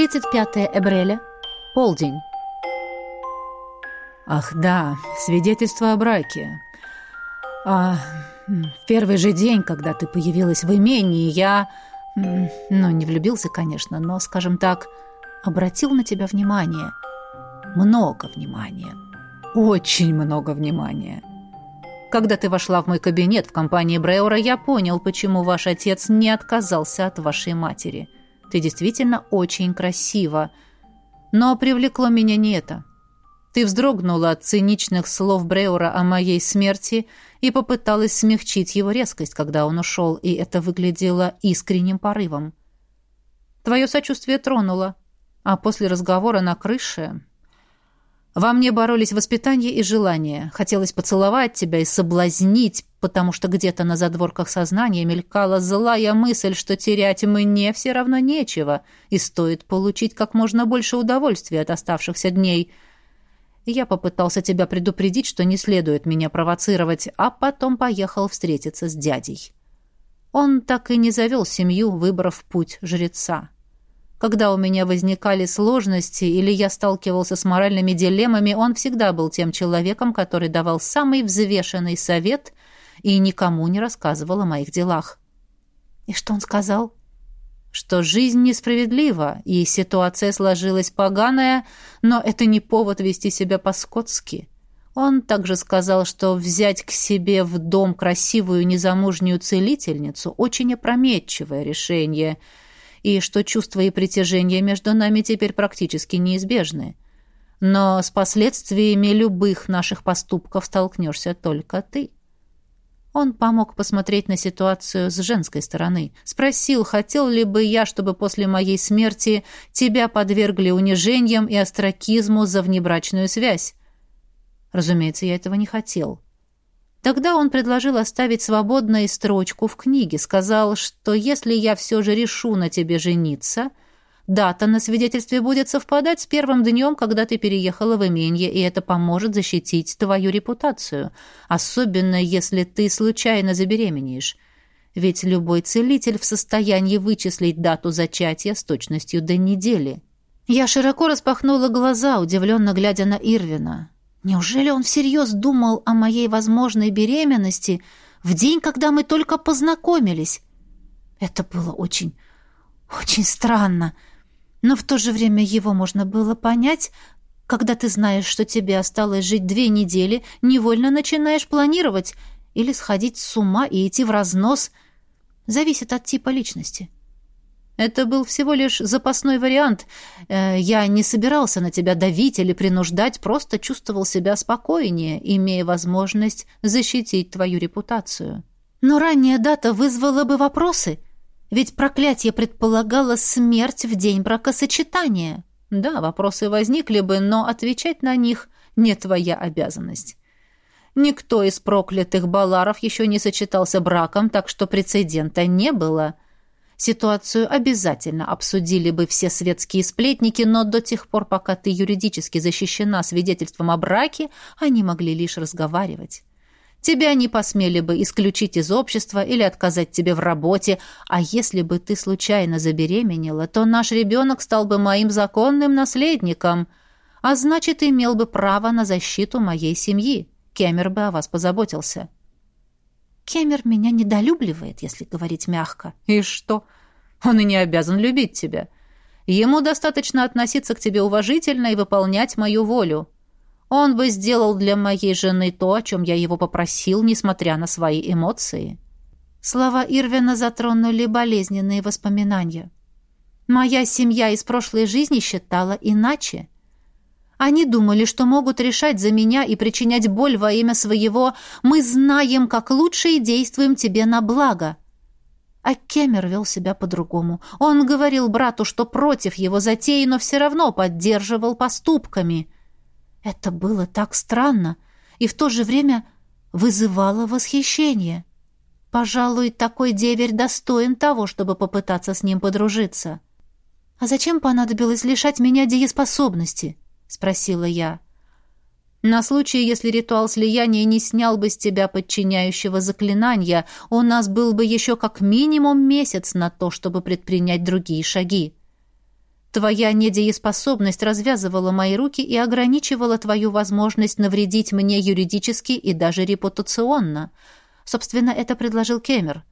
35 Эбреля. Полдень. Ах, да, свидетельство о браке. А в первый же день, когда ты появилась в имении, я... Ну, не влюбился, конечно, но, скажем так, обратил на тебя внимание. Много внимания. Очень много внимания. Когда ты вошла в мой кабинет в компании Бреура, я понял, почему ваш отец не отказался от вашей матери. Ты действительно очень красива. Но привлекло меня не это. Ты вздрогнула от циничных слов Бреура о моей смерти и попыталась смягчить его резкость, когда он ушел, и это выглядело искренним порывом. Твое сочувствие тронуло, а после разговора на крыше... Во мне боролись воспитание и желание. Хотелось поцеловать тебя и соблазнить, потому что где-то на задворках сознания мелькала злая мысль, что терять мне все равно нечего, и стоит получить как можно больше удовольствия от оставшихся дней — я попытался тебя предупредить, что не следует меня провоцировать, а потом поехал встретиться с дядей. Он так и не завел семью, выбрав путь жреца. Когда у меня возникали сложности или я сталкивался с моральными дилеммами, он всегда был тем человеком, который давал самый взвешенный совет и никому не рассказывал о моих делах. И что он сказал? что жизнь несправедлива, и ситуация сложилась поганая, но это не повод вести себя по-скотски. Он также сказал, что взять к себе в дом красивую незамужнюю целительницу – очень опрометчивое решение, и что чувства и притяжение между нами теперь практически неизбежны. Но с последствиями любых наших поступков столкнешься только ты. Он помог посмотреть на ситуацию с женской стороны. Спросил, хотел ли бы я, чтобы после моей смерти тебя подвергли унижениям и остракизму за внебрачную связь. Разумеется, я этого не хотел. Тогда он предложил оставить свободной строчку в книге. Сказал, что если я все же решу на тебе жениться, Дата на свидетельстве будет совпадать с первым днем, когда ты переехала в именье, и это поможет защитить твою репутацию, особенно если ты случайно забеременеешь. Ведь любой целитель в состоянии вычислить дату зачатия с точностью до недели. Я широко распахнула глаза, удивленно глядя на Ирвина. Неужели он всерьез думал о моей возможной беременности в день, когда мы только познакомились? Это было очень, очень странно. — но в то же время его можно было понять, когда ты знаешь, что тебе осталось жить две недели, невольно начинаешь планировать или сходить с ума и идти в разнос. Зависит от типа личности. Это был всего лишь запасной вариант. Э, я не собирался на тебя давить или принуждать, просто чувствовал себя спокойнее, имея возможность защитить твою репутацию. Но ранняя дата вызвала бы вопросы — ведь проклятие предполагало смерть в день бракосочетания. Да, вопросы возникли бы, но отвечать на них не твоя обязанность. Никто из проклятых баларов еще не сочетался браком, так что прецедента не было. Ситуацию обязательно обсудили бы все светские сплетники, но до тех пор, пока ты юридически защищена свидетельством о браке, они могли лишь разговаривать. Тебя не посмели бы исключить из общества или отказать тебе в работе, а если бы ты случайно забеременела, то наш ребенок стал бы моим законным наследником, а значит, имел бы право на защиту моей семьи. Кемер бы о вас позаботился». «Кемер меня недолюбливает, если говорить мягко». «И что? Он и не обязан любить тебя. Ему достаточно относиться к тебе уважительно и выполнять мою волю». Он бы сделал для моей жены то, о чем я его попросил, несмотря на свои эмоции. Слова Ирвина затронули болезненные воспоминания. Моя семья из прошлой жизни считала иначе. Они думали, что могут решать за меня и причинять боль во имя своего «мы знаем, как лучше и действуем тебе на благо». А Кемер вел себя по-другому. Он говорил брату, что против его затеи, но все равно поддерживал поступками – это было так странно и в то же время вызывало восхищение. Пожалуй, такой деверь достоин того, чтобы попытаться с ним подружиться. «А зачем понадобилось лишать меня дееспособности?» — спросила я. «На случай, если ритуал слияния не снял бы с тебя подчиняющего заклинания, у нас был бы еще как минимум месяц на то, чтобы предпринять другие шаги». Твоя недееспособность развязывала мои руки и ограничивала твою возможность навредить мне юридически и даже репутационно. Собственно, это предложил Кемер.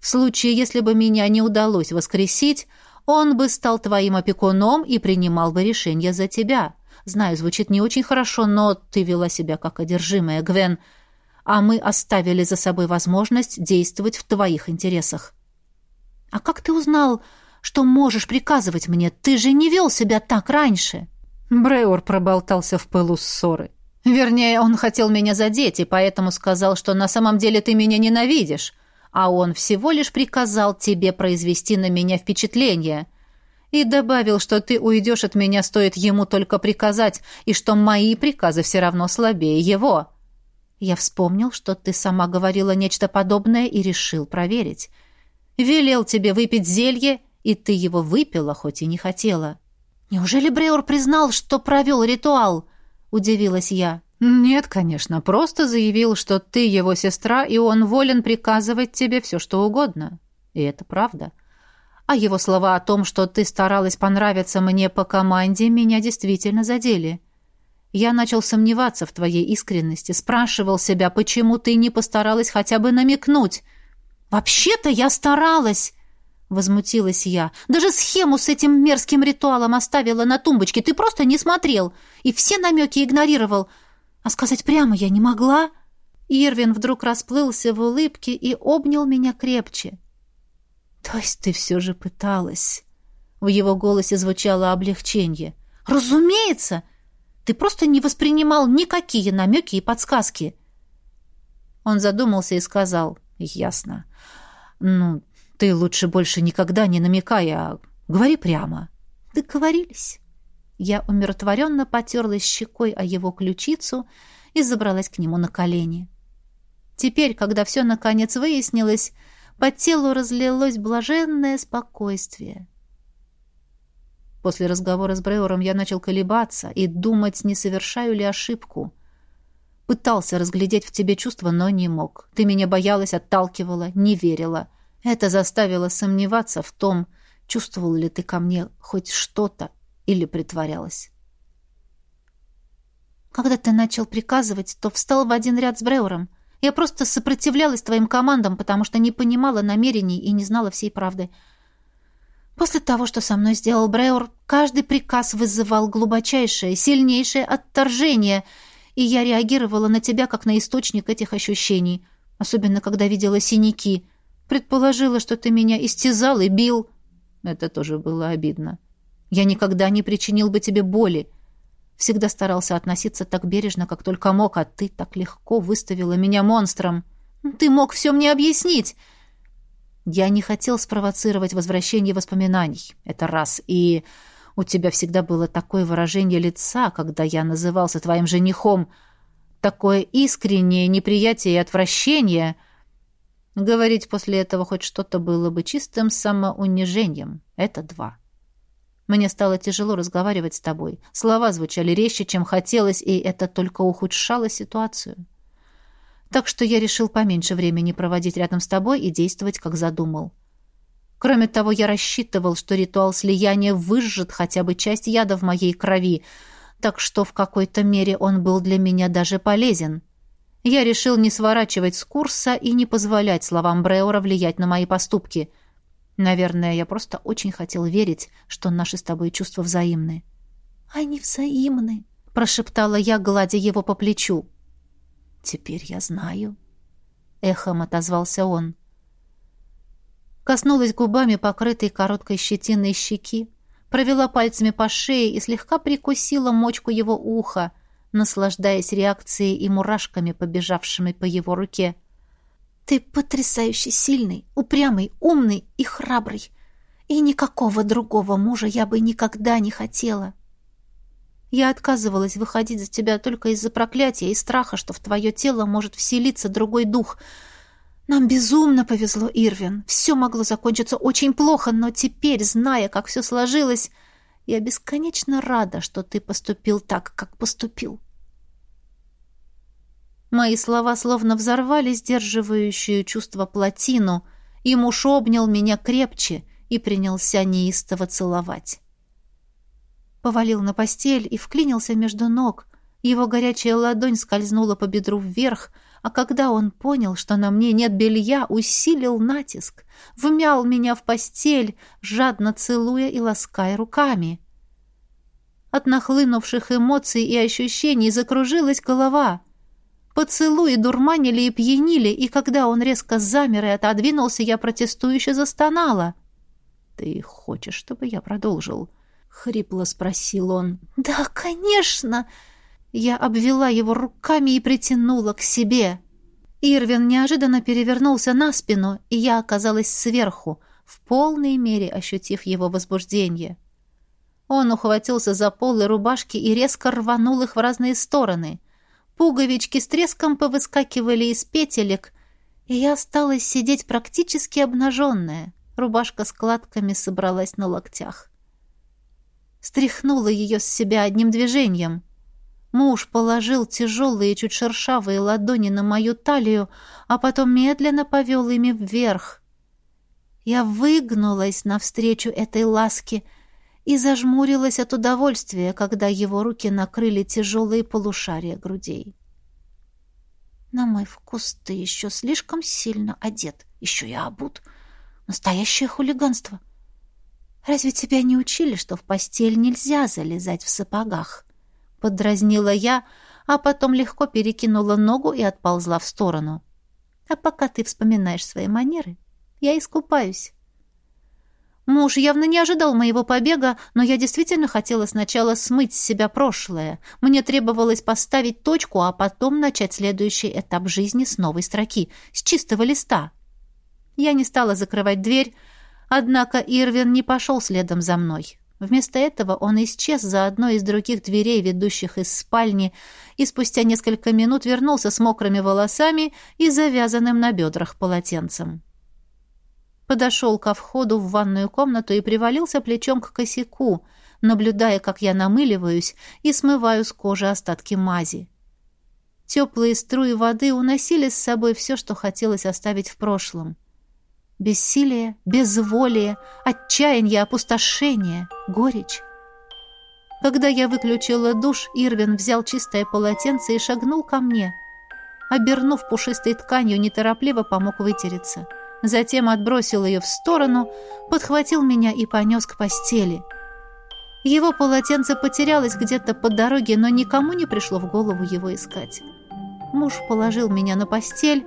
В случае, если бы меня не удалось воскресить, он бы стал твоим опекуном и принимал бы решение за тебя. Знаю, звучит не очень хорошо, но ты вела себя как одержимая, Гвен, а мы оставили за собой возможность действовать в твоих интересах. А как ты узнал, что можешь приказывать мне? Ты же не вел себя так раньше. Бреор проболтался в пылу ссоры. Вернее, он хотел меня задеть, и поэтому сказал, что на самом деле ты меня ненавидишь, а он всего лишь приказал тебе произвести на меня впечатление. И добавил, что ты уйдешь от меня, стоит ему только приказать, и что мои приказы все равно слабее его. Я вспомнил, что ты сама говорила нечто подобное и решил проверить. Велел тебе выпить зелье и ты его выпила, хоть и не хотела. Неужели Бреор признал, что провел ритуал? Удивилась я. Нет, конечно, просто заявил, что ты его сестра, и он волен приказывать тебе все, что угодно. И это правда. А его слова о том, что ты старалась понравиться мне по команде, меня действительно задели. Я начал сомневаться в твоей искренности, спрашивал себя, почему ты не постаралась хотя бы намекнуть. «Вообще-то я старалась!» Возмутилась я. «Даже схему с этим мерзким ритуалом оставила на тумбочке. Ты просто не смотрел и все намеки игнорировал. А сказать прямо я не могла». Ирвин вдруг расплылся в улыбке и обнял меня крепче. «То есть ты все же пыталась?» В его голосе звучало облегчение. «Разумеется! Ты просто не воспринимал никакие намеки и подсказки». Он задумался и сказал. «Ясно. Ну, ты лучше больше никогда не намекай, а говори прямо. Договорились. Я умиротворенно потерлась щекой о его ключицу и забралась к нему на колени. Теперь, когда все наконец выяснилось, по телу разлилось блаженное спокойствие. После разговора с Бреором я начал колебаться и думать, не совершаю ли ошибку. Пытался разглядеть в тебе чувства, но не мог. Ты меня боялась, отталкивала, не верила — это заставило сомневаться в том, чувствовал ли ты ко мне хоть что-то или притворялась. Когда ты начал приказывать, то встал в один ряд с Бреуром. Я просто сопротивлялась твоим командам, потому что не понимала намерений и не знала всей правды. После того, что со мной сделал Бреур, каждый приказ вызывал глубочайшее, сильнейшее отторжение, и я реагировала на тебя как на источник этих ощущений, особенно когда видела синяки — Предположила, что ты меня истязал и бил. Это тоже было обидно. Я никогда не причинил бы тебе боли. Всегда старался относиться так бережно, как только мог, а ты так легко выставила меня монстром. Ты мог все мне объяснить. Я не хотел спровоцировать возвращение воспоминаний. Это раз. И у тебя всегда было такое выражение лица, когда я назывался твоим женихом. Такое искреннее неприятие и отвращение — Говорить после этого хоть что-то было бы чистым самоунижением. Это два. Мне стало тяжело разговаривать с тобой. Слова звучали резче, чем хотелось, и это только ухудшало ситуацию. Так что я решил поменьше времени проводить рядом с тобой и действовать, как задумал. Кроме того, я рассчитывал, что ритуал слияния выжжет хотя бы часть яда в моей крови, так что в какой-то мере он был для меня даже полезен. Я решил не сворачивать с курса и не позволять словам Бреора влиять на мои поступки. Наверное, я просто очень хотел верить, что наши с тобой чувства взаимны. «Они взаимны», — прошептала я, гладя его по плечу. «Теперь я знаю», — эхом отозвался он. Коснулась губами покрытой короткой щетиной щеки, провела пальцами по шее и слегка прикусила мочку его уха — наслаждаясь реакцией и мурашками, побежавшими по его руке. «Ты потрясающе сильный, упрямый, умный и храбрый, и никакого другого мужа я бы никогда не хотела. Я отказывалась выходить за тебя только из-за проклятия и страха, что в твое тело может вселиться другой дух. Нам безумно повезло, Ирвин. Все могло закончиться очень плохо, но теперь, зная, как все сложилось, я бесконечно рада, что ты поступил так, как поступил. Мои слова словно взорвали сдерживающую чувство плотину, и муж обнял меня крепче и принялся неистово целовать. Повалил на постель и вклинился между ног. Его горячая ладонь скользнула по бедру вверх, а когда он понял, что на мне нет белья, усилил натиск, вмял меня в постель, жадно целуя и лаская руками. От нахлынувших эмоций и ощущений закружилась голова. Поцелуи дурманили и пьянили, и когда он резко замер и отодвинулся, я протестующе застонала. «Ты хочешь, чтобы я продолжил?» — хрипло спросил он. «Да, конечно!» Я обвела его руками и притянула к себе. Ирвин неожиданно перевернулся на спину, и я оказалась сверху, в полной мере ощутив его возбуждение. Он ухватился за полы рубашки и резко рванул их в разные стороны. Пуговички с треском повыскакивали из петелек, и я осталась сидеть практически обнаженная. Рубашка складками собралась на локтях. Стряхнула ее с себя одним движением. Муж положил тяжелые, чуть шершавые ладони на мою талию, а потом медленно повел ими вверх. Я выгнулась навстречу этой ласке — и зажмурилась от удовольствия, когда его руки накрыли тяжелые полушария грудей. «На мой вкус ты еще слишком сильно одет, еще и обут. Настоящее хулиганство. Разве тебя не учили, что в постель нельзя залезать в сапогах?» Подразнила я, а потом легко перекинула ногу и отползла в сторону. «А пока ты вспоминаешь свои манеры, я искупаюсь». Муж явно не ожидал моего побега, но я действительно хотела сначала смыть с себя прошлое. Мне требовалось поставить точку, а потом начать следующий этап жизни с новой строки, с чистого листа. Я не стала закрывать дверь, однако Ирвин не пошел следом за мной. Вместо этого он исчез за одной из других дверей, ведущих из спальни, и спустя несколько минут вернулся с мокрыми волосами и завязанным на бедрах полотенцем подошел ко входу в ванную комнату и привалился плечом к косяку, наблюдая, как я намыливаюсь и смываю с кожи остатки мази. Теплые струи воды уносили с собой все, что хотелось оставить в прошлом. Бессилие, безволие, отчаяние, опустошение, горечь. Когда я выключила душ, Ирвин взял чистое полотенце и шагнул ко мне. Обернув пушистой тканью, неторопливо помог вытереться — затем отбросил ее в сторону, подхватил меня и понес к постели. Его полотенце потерялось где-то по дороге, но никому не пришло в голову его искать. Муж положил меня на постель,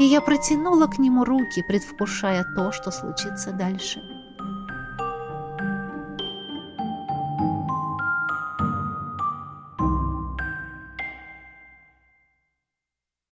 и я протянула к нему руки, предвкушая то, что случится дальше.